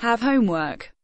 Have homework.